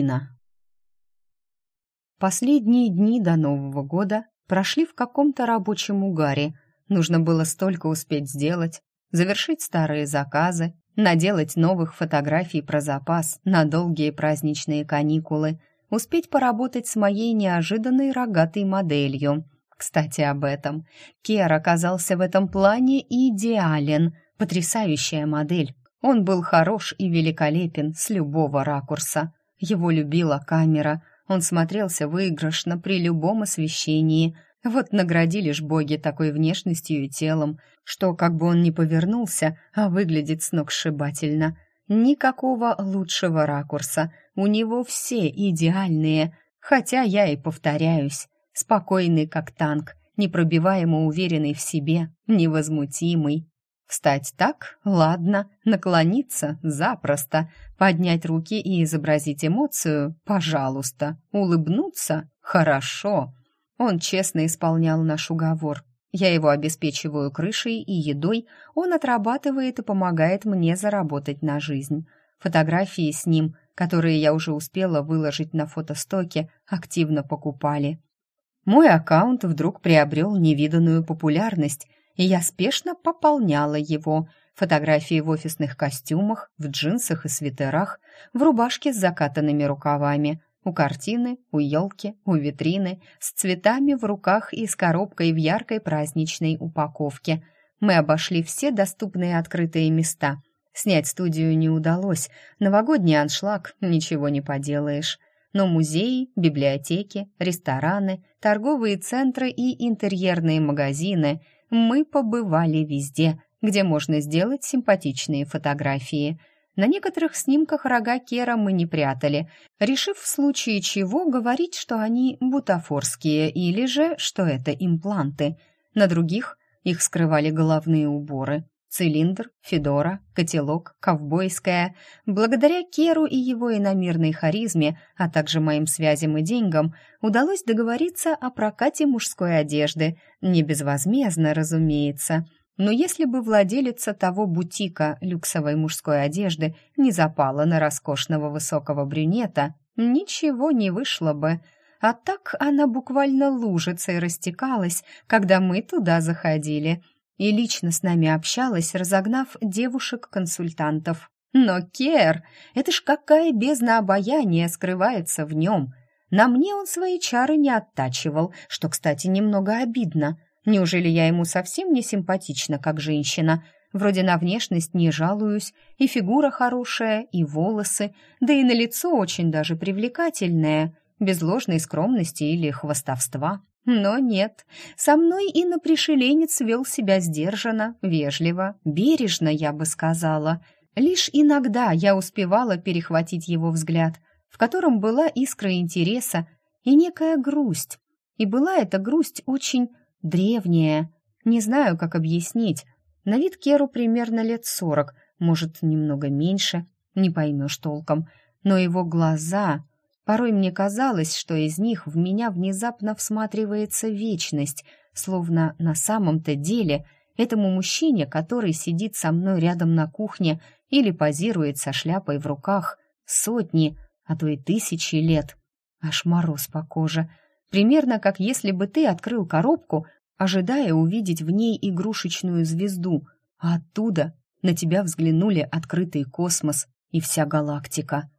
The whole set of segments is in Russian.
Полина. Последние дни до Нового года прошли в каком-то рабочем угаре. Нужно было столько успеть сделать, завершить старые заказы, наделать новых фотографий про запас на долгие праздничные каникулы, успеть поработать с моей неожиданной рогатой моделью. Кстати, об этом. Кер оказался в этом плане идеален. Потрясающая модель. Он был хорош и великолепен с любого ракурса. Его любила камера. Он смотрелся выигрышно при любом освещении. Вот наградили ж боги такой внешностью и телом, что как бы он ни повернулся, а выглядит сногсшибательно. Никакого лучшего ракурса. У него все идеальные. Хотя я и повторяюсь. Спокойный, как танк, непробиваемо уверенный в себе, невозмутимый. Встать так? Ладно. Наклониться? Запросто. Поднять руки и изобразить эмоцию? Пожалуйста. Улыбнуться? Хорошо. Он честно исполнял наш уговор. Я его обеспечиваю крышей и едой, он отрабатывает и помогает мне заработать на жизнь. Фотографии с ним, которые я уже успела выложить на фотостоке, активно покупали. Мой аккаунт вдруг приобрел невиданную популярность, и я спешно пополняла его. Фотографии в офисных костюмах, в джинсах и свитерах, в рубашке с закатанными рукавами, у картины, у елки, у витрины, с цветами в руках и с коробкой в яркой праздничной упаковке. Мы обошли все доступные открытые места. Снять студию не удалось, новогодний аншлаг, ничего не поделаешь но музеи, библиотеки, рестораны, торговые центры и интерьерные магазины мы побывали везде, где можно сделать симпатичные фотографии. На некоторых снимках рога Кера мы не прятали, решив в случае чего говорить, что они бутафорские или же, что это импланты. На других их скрывали головные уборы. Цилиндр, федора, котелок, ковбойская. Благодаря Керу и его иномирной харизме, а также моим связям и деньгам, удалось договориться о прокате мужской одежды. Не безвозмездно, разумеется. Но если бы владелица того бутика люксовой мужской одежды не запала на роскошного высокого брюнета, ничего не вышло бы. А так она буквально лужицей растекалась, когда мы туда заходили — и лично с нами общалась, разогнав девушек-консультантов. Но Кер, это ж какая бездна обаяния скрывается в нем. На мне он свои чары не оттачивал, что, кстати, немного обидно. Неужели я ему совсем не симпатична, как женщина? Вроде на внешность не жалуюсь, и фигура хорошая, и волосы, да и на лицо очень даже привлекательное, без ложной скромности или хвастовства. Но нет, со мной и на пришеленец вел себя сдержанно, вежливо, бережно, я бы сказала. Лишь иногда я успевала перехватить его взгляд, в котором была искра интереса и некая грусть. И была эта грусть очень древняя. Не знаю, как объяснить. На вид Керу примерно лет сорок, может, немного меньше, не поймешь толком. Но его глаза Порой мне казалось, что из них в меня внезапно всматривается вечность, словно на самом-то деле этому мужчине, который сидит со мной рядом на кухне или позирует со шляпой в руках, сотни, а то и тысячи лет. Аж мороз по коже. Примерно как если бы ты открыл коробку, ожидая увидеть в ней игрушечную звезду, а оттуда на тебя взглянули открытый космос и вся галактика.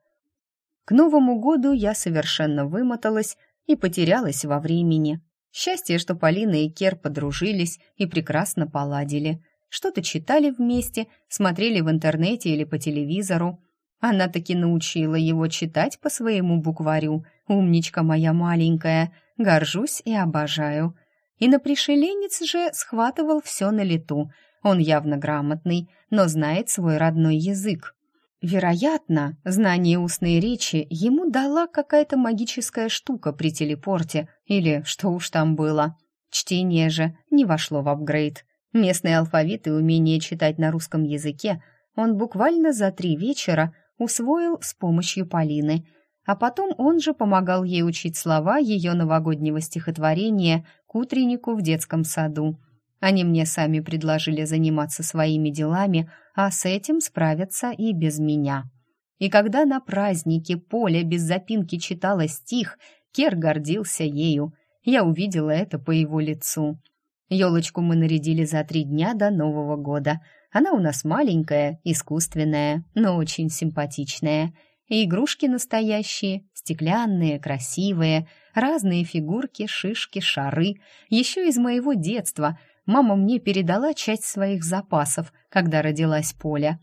К Новому году я совершенно вымоталась и потерялась во времени. Счастье, что Полина и Кер подружились и прекрасно поладили. Что-то читали вместе, смотрели в интернете или по телевизору. Она таки научила его читать по своему букварю. Умничка моя маленькая, горжусь и обожаю. И на пришеленец же схватывал все на лету. Он явно грамотный, но знает свой родной язык. Вероятно, знание устной речи ему дала какая-то магическая штука при телепорте, или что уж там было. Чтение же не вошло в апгрейд. Местный алфавит и умение читать на русском языке он буквально за три вечера усвоил с помощью Полины, а потом он же помогал ей учить слова ее новогоднего стихотворения к утреннику в детском саду. Они мне сами предложили заниматься своими делами, а с этим справятся и без меня. И когда на празднике Поля без запинки читала стих, Кер гордился ею. Я увидела это по его лицу. Елочку мы нарядили за три дня до Нового года. Она у нас маленькая, искусственная, но очень симпатичная. И игрушки настоящие, стеклянные, красивые, разные фигурки, шишки, шары. Еще из моего детства мама мне передала часть своих запасов, когда родилась Поля.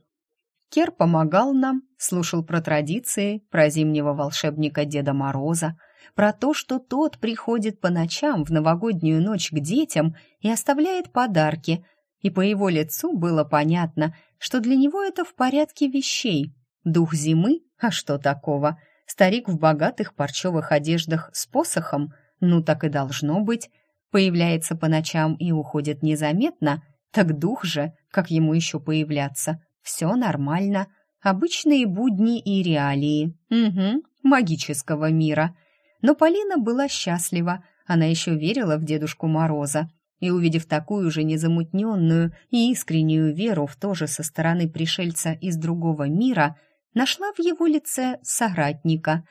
Кер помогал нам, слушал про традиции, про зимнего волшебника Деда Мороза, про то, что тот приходит по ночам в новогоднюю ночь к детям и оставляет подарки. И по его лицу было понятно, что для него это в порядке вещей. Дух зимы? А что такого? Старик в богатых парчевых одеждах с посохом? Ну так и должно быть. Появляется по ночам и уходит незаметно. Так дух же, как ему еще появляться? Все нормально. Обычные будни и реалии. Угу, магического мира. Но Полина была счастлива. Она еще верила в Дедушку Мороза. И, увидев такую же незамутненную и искреннюю веру в то же со стороны пришельца из другого мира, нашла в его лице соратника.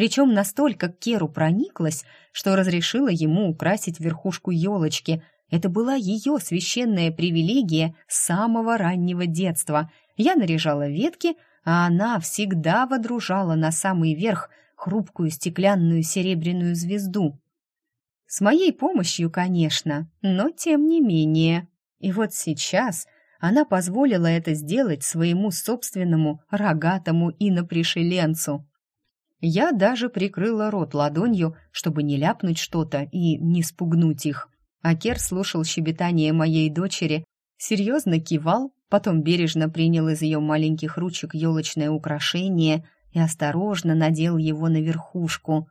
Причем настолько Керу прониклась, что разрешила ему украсить верхушку елочки. Это была ее священная привилегия с самого раннего детства. Я наряжала ветки, а она всегда водружала на самый верх хрупкую стеклянную серебряную звезду. С моей помощью, конечно, но тем не менее. И вот сейчас она позволила это сделать своему собственному рогатому инопришеленцу. Я даже прикрыла рот ладонью, чтобы не ляпнуть что-то и не спугнуть их. Акер слушал щебетание моей дочери, серьезно кивал, потом бережно принял из ее маленьких ручек елочное украшение и осторожно надел его на верхушку.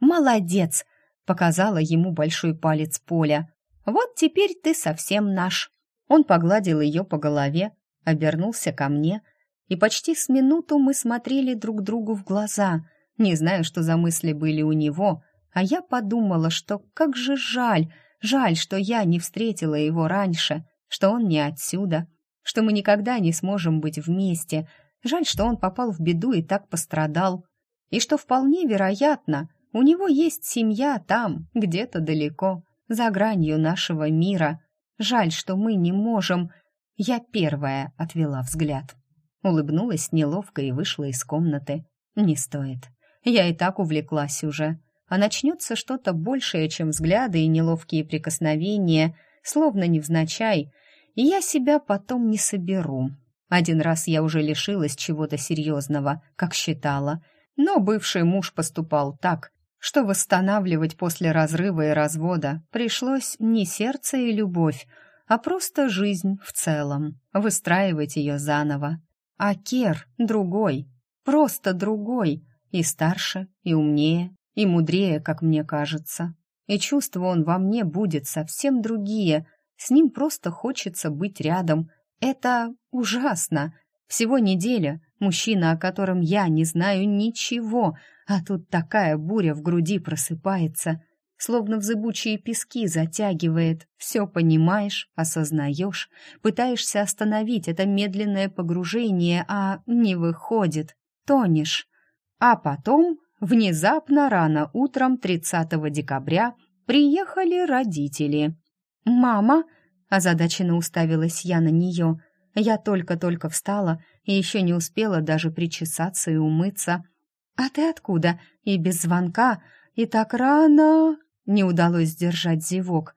«Молодец!» — показала ему большой палец Поля. «Вот теперь ты совсем наш!» Он погладил ее по голове, обернулся ко мне, и почти с минуту мы смотрели друг другу в глаза. Не знаю, что за мысли были у него, а я подумала, что как же жаль, жаль, что я не встретила его раньше, что он не отсюда, что мы никогда не сможем быть вместе. Жаль, что он попал в беду и так пострадал, и что вполне вероятно, у него есть семья там, где-то далеко, за гранью нашего мира. Жаль, что мы не можем. Я первая отвела взгляд. Улыбнулась неловко и вышла из комнаты. Не стоит. Я и так увлеклась уже. А начнется что-то большее, чем взгляды и неловкие прикосновения, словно невзначай, и я себя потом не соберу. Один раз я уже лишилась чего-то серьезного, как считала, но бывший муж поступал так, что восстанавливать после разрыва и развода пришлось не сердце и любовь, а просто жизнь в целом, выстраивать ее заново. А Кер другой, просто другой, и старше, и умнее, и мудрее, как мне кажется. И чувства он во мне будет совсем другие, с ним просто хочется быть рядом. Это ужасно. Всего неделя, мужчина, о котором я не знаю ничего, а тут такая буря в груди просыпается, словно в зыбучие пески затягивает. Все понимаешь, осознаешь, пытаешься остановить это медленное погружение, а не выходит, тонешь. А потом, внезапно, рано утром 30 декабря, приехали родители. «Мама!» — озадаченно уставилась я на нее. Я только-только встала и еще не успела даже причесаться и умыться. «А ты откуда? И без звонка? И так рано?» Не удалось сдержать зевок.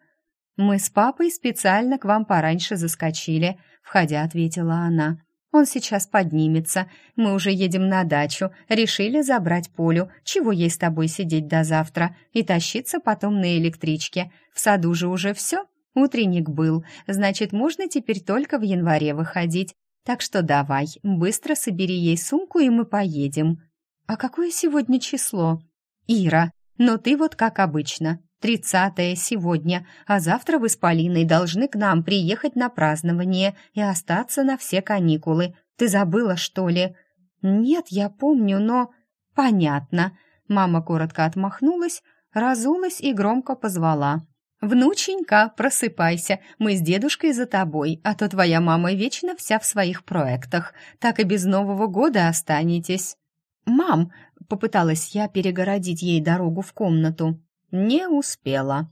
«Мы с папой специально к вам пораньше заскочили», — входя ответила она. «Он сейчас поднимется. Мы уже едем на дачу. Решили забрать Полю. Чего ей с тобой сидеть до завтра? И тащиться потом на электричке. В саду же уже все. Утренник был. Значит, можно теперь только в январе выходить. Так что давай, быстро собери ей сумку, и мы поедем». «А какое сегодня число?» «Ира, но ты вот как обычно. Тридцатое сегодня, а завтра вы с Полиной должны к нам приехать на празднование и остаться на все каникулы. Ты забыла, что ли?» «Нет, я помню, но...» «Понятно». Мама коротко отмахнулась, разулась и громко позвала. «Внученька, просыпайся, мы с дедушкой за тобой, а то твоя мама вечно вся в своих проектах, так и без Нового года останетесь». «Мам!» — попыталась я перегородить ей дорогу в комнату. Не успела.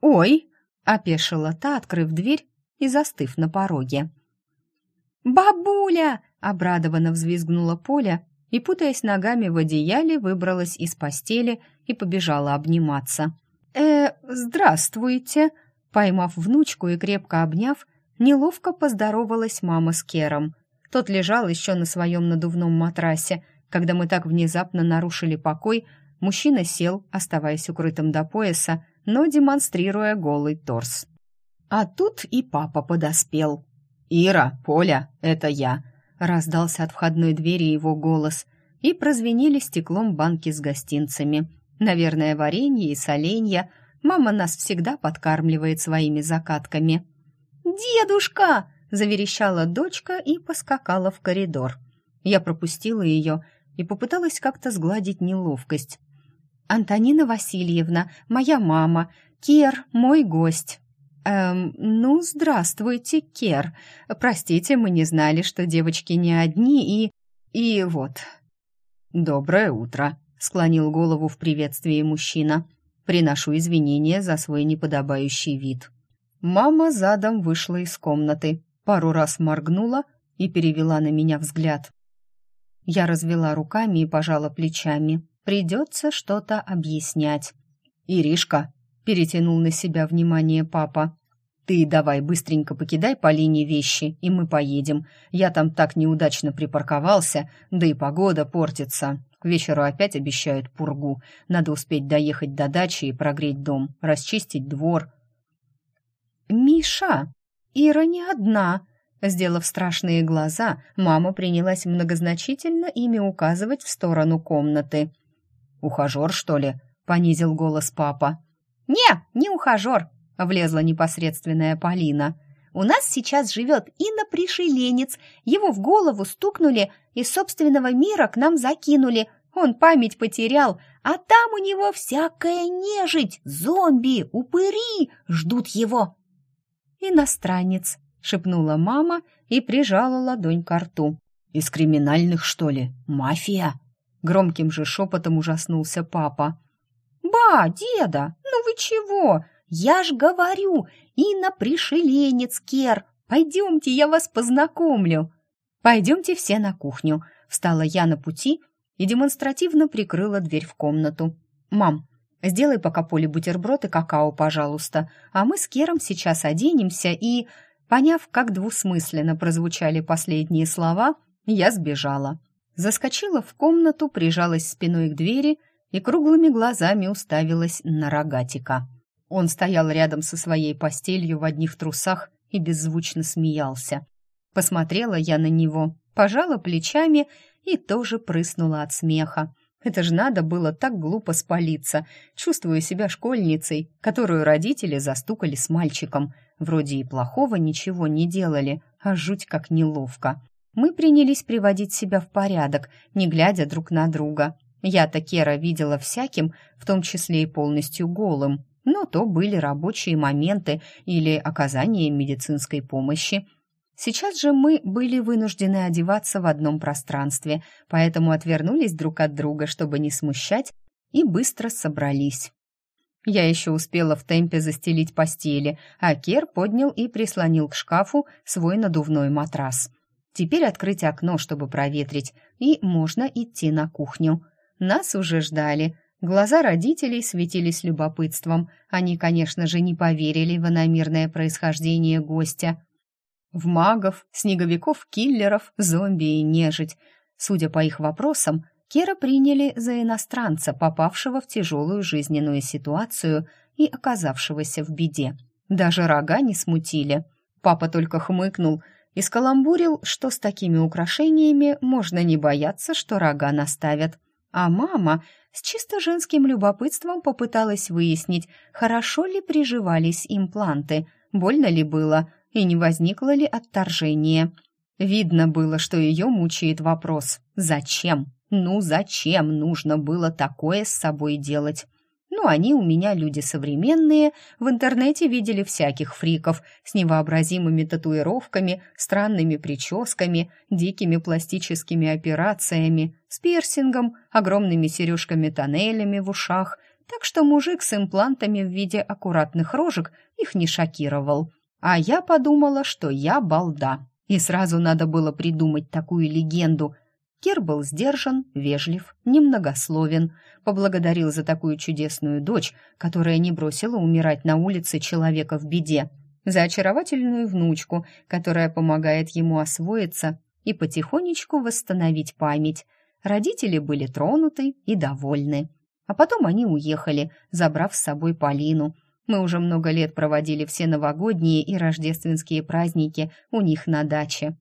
«Ой!» — опешила та, открыв дверь и застыв на пороге. «Бабуля!» — обрадованно взвизгнула Поля и, путаясь ногами в одеяле, выбралась из постели и побежала обниматься. «Э, здравствуйте!» Поймав внучку и крепко обняв, неловко поздоровалась мама с Кером. Тот лежал еще на своем надувном матрасе. Когда мы так внезапно нарушили покой, мужчина сел, оставаясь укрытым до пояса, но демонстрируя голый торс. А тут и папа подоспел. «Ира, Поля, это я!» Раздался от входной двери его голос, и прозвенели стеклом банки с гостинцами. Наверное, варенье и соленья. Мама нас всегда подкармливает своими закатками. «Дедушка!» — заверещала дочка и поскакала в коридор. Я пропустила ее и попыталась как-то сгладить неловкость. «Антонина Васильевна, моя мама, Кер, мой гость». «Эм, ну, здравствуйте, Кер. Простите, мы не знали, что девочки не одни, и... и вот». «Доброе утро», — склонил голову в приветствии мужчина. «Приношу извинения за свой неподобающий вид». Мама задом вышла из комнаты, пару раз моргнула и перевела на меня взгляд. Я развела руками и пожала плечами. Придется что-то объяснять. «Иришка», перетянул на себя внимание папа. «Ты давай быстренько покидай Полине вещи, и мы поедем. Я там так неудачно припарковался, да и погода портится. К вечеру опять обещают пургу. Надо успеть доехать до дачи и прогреть дом, расчистить двор». «Миша, Ира не одна!» Сделав страшные глаза, мама принялась многозначительно ими указывать в сторону комнаты. «Ухажер, что ли?» — понизил голос папа. «Не, не ухажер», — влезла непосредственная Полина. «У нас сейчас живет инопришеленец. Его в голову стукнули и собственного мира к нам закинули. Он память потерял, а там у него всякая нежить, зомби, упыри ждут его». «Иностранец», — шепнула мама и прижала ладонь к рту. «Из криминальных, что ли? Мафия?» Громким же шепотом ужаснулся папа. «Ба, деда, ну вы чего? Я ж говорю, инопришеленец Кер. Пойдемте, я вас познакомлю». «Пойдемте все на кухню», — встала я на пути и демонстративно прикрыла дверь в комнату. «Мам, сделай пока Поле бутерброд и какао, пожалуйста, а мы с Кером сейчас оденемся и...» Поняв, как двусмысленно прозвучали последние слова, я сбежала. Заскочила в комнату, прижалась спиной к двери — и круглыми глазами уставилась на рогатика. Он стоял рядом со своей постелью в одних трусах и беззвучно смеялся. Посмотрела я на него, пожала плечами и тоже прыснула от смеха. Это же надо было так глупо спалиться. Чувствую себя школьницей, которую родители застукали с мальчиком. Вроде и плохого ничего не делали, а жуть как неловко. Мы принялись приводить себя в порядок, не глядя друг на друга. Я-то Кера видела всяким, в том числе и полностью голым, но то были рабочие моменты или оказание медицинской помощи. Сейчас же мы были вынуждены одеваться в одном пространстве, поэтому отвернулись друг от друга, чтобы не смущать, и быстро собрались. Я еще успела в темпе застелить постели, а Кер поднял и прислонил к шкафу свой надувной матрас. Теперь открыть окно, чтобы проветрить, и можно идти на кухню. Нас уже ждали. Глаза родителей светились любопытством. Они, конечно же, не поверили в иномирное происхождение гостя. В магов, снеговиков-киллеров, зомби и нежить. Судя по их вопросам, Кера приняли за иностранца, попавшего в тяжелую жизненную ситуацию и оказавшегося в беде. Даже рога не смутили. Папа только хмыкнул и скаламбурил, что с такими украшениями можно не бояться, что рога наставят. А мама с чисто женским любопытством попыталась выяснить, хорошо ли приживались импланты, больно ли было и не возникло ли отторжение. Видно было, что ее мучает вопрос «Зачем? Ну зачем нужно было такое с собой делать?» Ну, они у меня люди современные, в интернете видели всяких фриков с невообразимыми татуировками, странными прическами, дикими пластическими операциями, с пирсингом, огромными сережками-тоннелями в ушах, так что мужик с имплантами в виде аккуратных рожек их не шокировал. А я подумала, что я балда, и сразу надо было придумать такую легенду, Кир был сдержан, вежлив, немногословен, поблагодарил за такую чудесную дочь, которая не бросила умирать на улице человека в беде, за очаровательную внучку, которая помогает ему освоиться и потихонечку восстановить память. Родители были тронуты и довольны. А потом они уехали, забрав с собой Полину. Мы уже много лет проводили все новогодние и рождественские праздники у них на даче.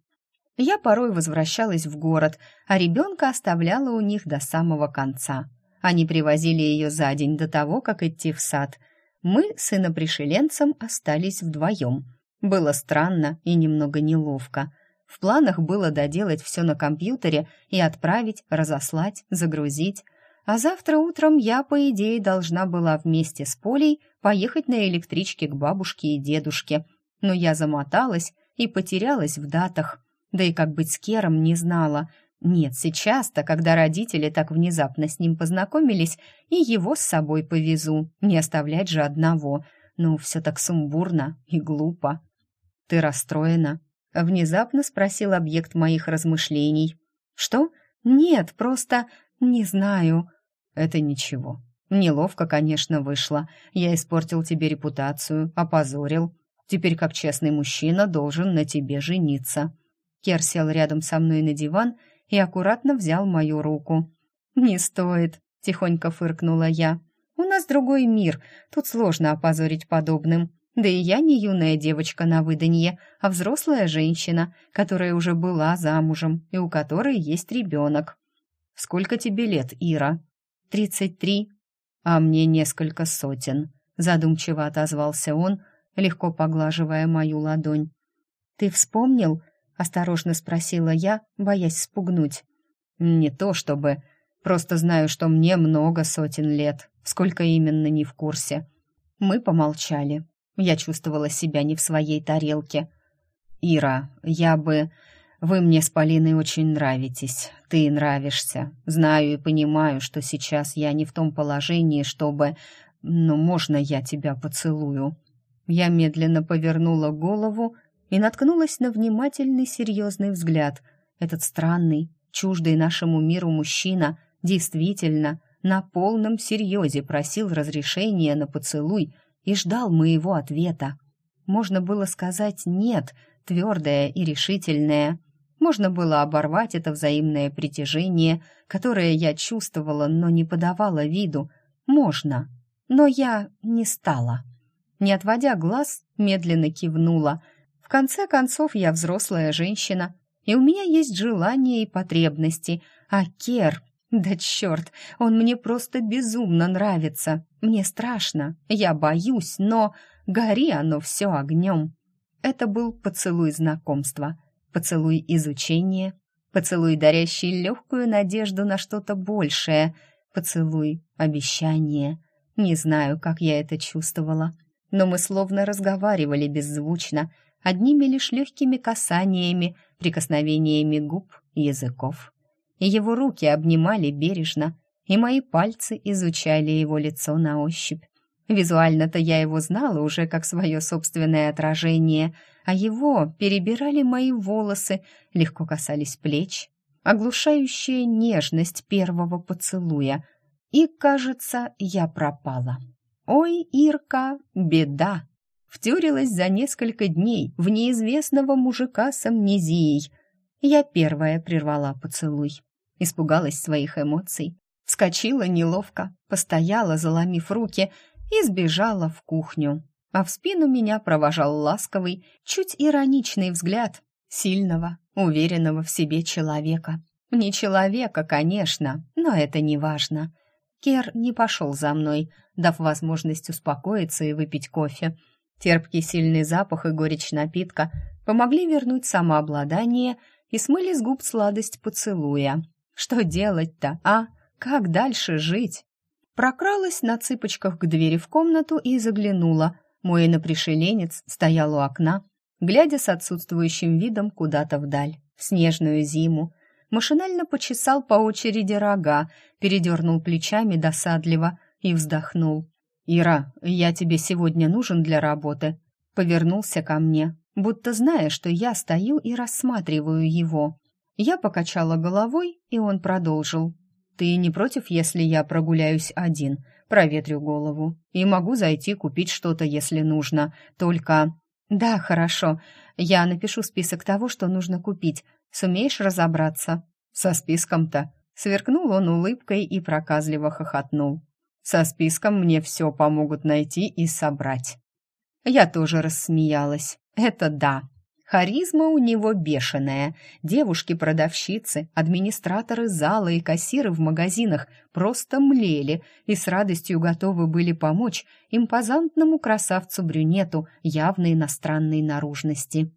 Я порой возвращалась в город, а ребенка оставляла у них до самого конца. Они привозили ее за день до того, как идти в сад. Мы с инопришеленцем остались вдвоем. Было странно и немного неловко. В планах было доделать все на компьютере и отправить, разослать, загрузить. А завтра утром я, по идее, должна была вместе с Полей поехать на электричке к бабушке и дедушке. Но я замоталась и потерялась в датах. Да и как быть с Кером не знала. Нет, сейчас-то, когда родители так внезапно с ним познакомились, и его с собой повезу, не оставлять же одного. Но все так сумбурно и глупо. «Ты расстроена?» — внезапно спросил объект моих размышлений. «Что? Нет, просто не знаю». «Это ничего. Неловко, конечно, вышло. Я испортил тебе репутацию, опозорил. Теперь, как честный мужчина, должен на тебе жениться». Кер сел рядом со мной на диван и аккуратно взял мою руку. «Не стоит», — тихонько фыркнула я. «У нас другой мир, тут сложно опозорить подобным. Да и я не юная девочка на выданье, а взрослая женщина, которая уже была замужем и у которой есть ребенок». «Сколько тебе лет, Ира?» «Тридцать три». «А мне несколько сотен», — задумчиво отозвался он, легко поглаживая мою ладонь. «Ты вспомнил, осторожно спросила я, боясь спугнуть. Не то чтобы, просто знаю, что мне много сотен лет. Сколько именно не в курсе. Мы помолчали. Я чувствовала себя не в своей тарелке. Ира, я бы вы мне с Полиной очень нравитесь. Ты нравишься. Знаю и понимаю, что сейчас я не в том положении, чтобы... Но можно я тебя поцелую?» Я медленно повернула голову и наткнулась на внимательный серьезный взгляд. Этот странный, чуждый нашему миру мужчина действительно на полном серьезе просил разрешения на поцелуй и ждал моего ответа. Можно было сказать «нет», твердое и решительное. Можно было оборвать это взаимное притяжение, которое я чувствовала, но не подавала виду. Можно. Но я не стала. Не отводя глаз, медленно кивнула — конце концов, я взрослая женщина, и у меня есть желания и потребности, а Кер... Да черт, он мне просто безумно нравится. Мне страшно, я боюсь, но гори оно все огнем. Это был поцелуй знакомства, поцелуй изучения, поцелуй, дарящий легкую надежду на что-то большее, поцелуй обещания. Не знаю, как я это чувствовала, но мы словно разговаривали беззвучно, одними лишь легкими касаниями, прикосновениями губ языков. И его руки обнимали бережно, и мои пальцы изучали его лицо на ощупь. Визуально-то я его знала уже как свое собственное отражение, а его перебирали мои волосы, легко касались плеч, оглушающая нежность первого поцелуя. И, кажется, я пропала. «Ой, Ирка, беда!» Втюрилась за несколько дней в неизвестного мужика с амнезией. Я первая прервала поцелуй. Испугалась своих эмоций. Вскочила неловко, постояла, заломив руки, и сбежала в кухню. А в спину меня провожал ласковый, чуть ироничный взгляд сильного, уверенного в себе человека. Не человека, конечно, но это не важно. Кер не пошел за мной, дав возможность успокоиться и выпить кофе, Терпкий сильный запах и горечь напитка помогли вернуть самообладание и смыли с губ сладость поцелуя. Что делать-то, а? Как дальше жить? Прокралась на цыпочках к двери в комнату и заглянула. Мой инопришеленец стоял у окна, глядя с отсутствующим видом куда-то вдаль, в снежную зиму. Машинально почесал по очереди рога, передернул плечами досадливо и вздохнул. «Ира, я тебе сегодня нужен для работы?» Повернулся ко мне, будто зная, что я стою и рассматриваю его. Я покачала головой, и он продолжил. «Ты не против, если я прогуляюсь один, проветрю голову, и могу зайти купить что-то, если нужно, только...» «Да, хорошо. Я напишу список того, что нужно купить. Сумеешь разобраться?» «Со списком-то?» Сверкнул он улыбкой и проказливо хохотнул. «Со списком мне все помогут найти и собрать». Я тоже рассмеялась. «Это да. Харизма у него бешеная. Девушки-продавщицы, администраторы зала и кассиры в магазинах просто млели и с радостью готовы были помочь импозантному красавцу-брюнету явной иностранной наружности.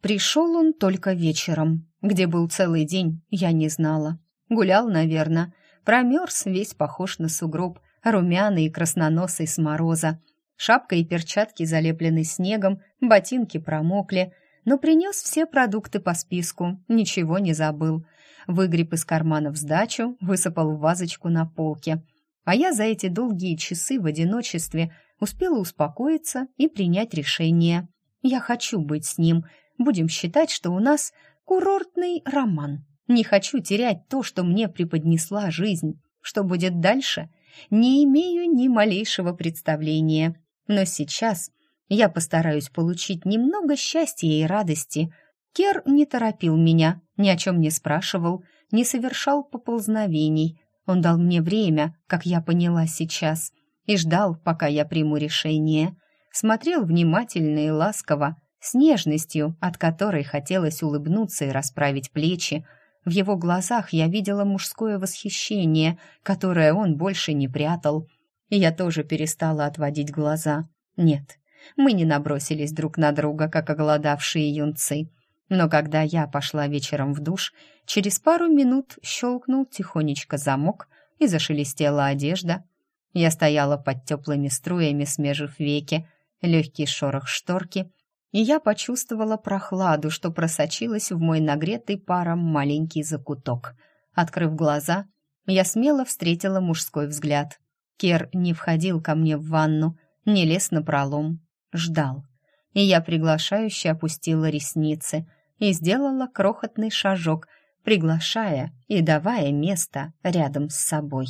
Пришел он только вечером. Где был целый день, я не знала. Гулял, наверное. Промерз, весь похож на сугроб, румяный и красноносый с мороза. Шапка и перчатки залеплены снегом, ботинки промокли — но принес все продукты по списку, ничего не забыл. Выгреб из карманов сдачу, высыпал в вазочку на полке. А я за эти долгие часы в одиночестве успела успокоиться и принять решение. Я хочу быть с ним. Будем считать, что у нас курортный роман. Не хочу терять то, что мне преподнесла жизнь. Что будет дальше? Не имею ни малейшего представления. Но сейчас я постараюсь получить немного счастья и радости. Кер не торопил меня, ни о чем не спрашивал, не совершал поползновений. Он дал мне время, как я поняла сейчас, и ждал, пока я приму решение. Смотрел внимательно и ласково, с нежностью, от которой хотелось улыбнуться и расправить плечи. В его глазах я видела мужское восхищение, которое он больше не прятал. И я тоже перестала отводить глаза. Нет, мы не набросились друг на друга, как оголодавшие юнцы. Но когда я пошла вечером в душ, через пару минут щелкнул тихонечко замок и зашелестела одежда. Я стояла под теплыми струями, смежив веки, легкий шорох шторки, и я почувствовала прохладу, что просочилась в мой нагретый паром маленький закуток. Открыв глаза, я смело встретила мужской взгляд. Кер не входил ко мне в ванну, не лез на пролом, ждал. И я приглашающе опустила ресницы и сделала крохотный шажок, приглашая и давая место рядом с собой.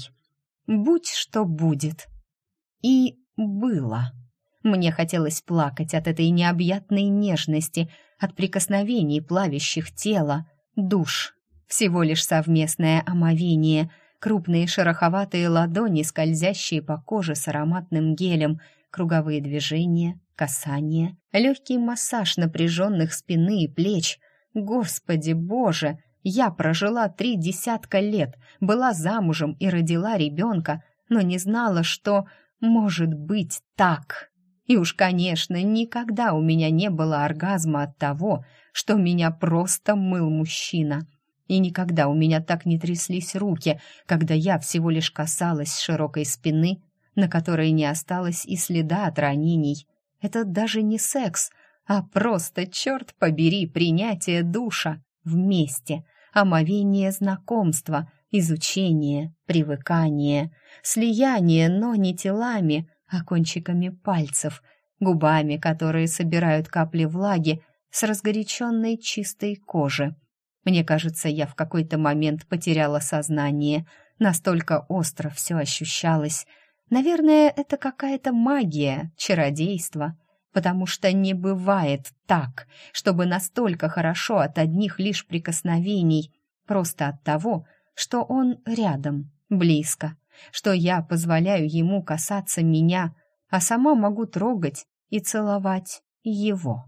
Будь что будет. И было. Мне хотелось плакать от этой необъятной нежности, от прикосновений, плавящих тело, душ. Всего лишь совместное омовение, крупные шероховатые ладони, скользящие по коже с ароматным гелем, круговые движения, касание, легкий массаж напряженных спины и плеч. Господи боже, я прожила три десятка лет, была замужем и родила ребенка, но не знала, что может быть так. И уж, конечно, никогда у меня не было оргазма от того, что меня просто мыл мужчина. И никогда у меня так не тряслись руки, когда я всего лишь касалась широкой спины, на которой не осталось и следа от ранений. Это даже не секс, а просто, черт побери, принятие душа вместе, омовение знакомства, изучение, привыкание, слияние, но не телами, а кончиками пальцев, губами, которые собирают капли влаги с разгоряченной чистой кожи. Мне кажется, я в какой-то момент потеряла сознание, настолько остро все ощущалось — Наверное, это какая-то магия, чародейство, потому что не бывает так, чтобы настолько хорошо от одних лишь прикосновений, просто от того, что он рядом, близко, что я позволяю ему касаться меня, а сама могу трогать и целовать его.